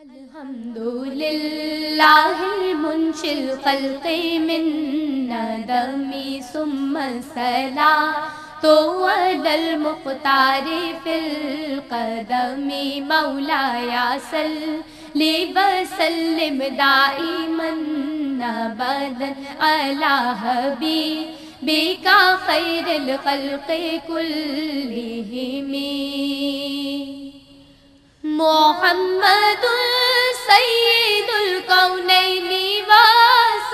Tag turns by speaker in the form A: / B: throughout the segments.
A: الحمد لله المنشي الخلق من ندمي ثم الصلاة على المختار في القدم مولاي صل لي وسلم دائما ابدا على حبيبك خير الخلق كلهم سید القونین وثقلین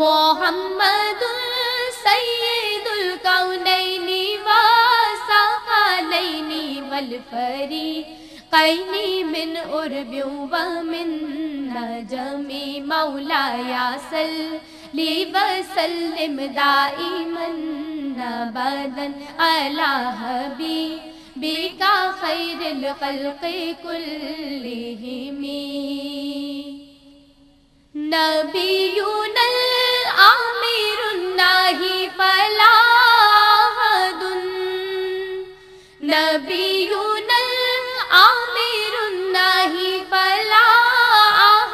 A: محمد سید القونین وثقلین والفریقین من عرب ومن نجم مولاي صلی وسلم دائما ابدا على حبيبك. بکا خیر الخلق کلہم نبیون العامر الناہی فلا حد نبیون العامر الناہی فلا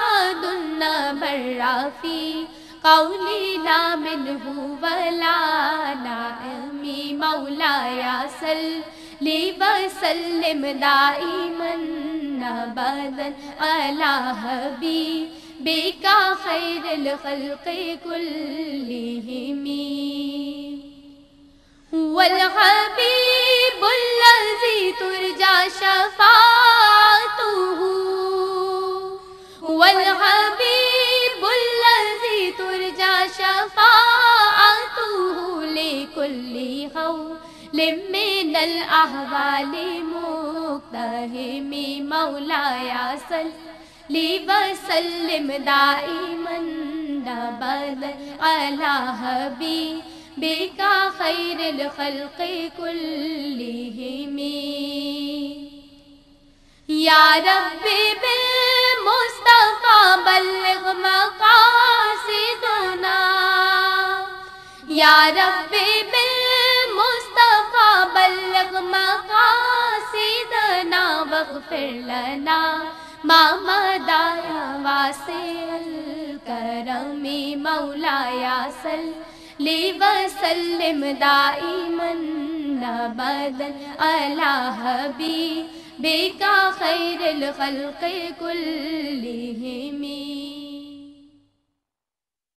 A: حد نبرا فی قولنا منہ ولا نائمی مولاي صلی وسلم دائما ابدا على حبيبك خير الخلق كلهم هو الحبيب الذي ترجى من الاحوال مقتهم مولاي صلی وسلم دائما ابدا على حبيبك خير الخلق كلهم يا ربي بالمصطفى بلغ مقاصدنا۔ يا ربي مقاصدنا ماما لنا ما مدى مولا یا سل لی وسلم دائما علی على کا خیر الخلق كلهم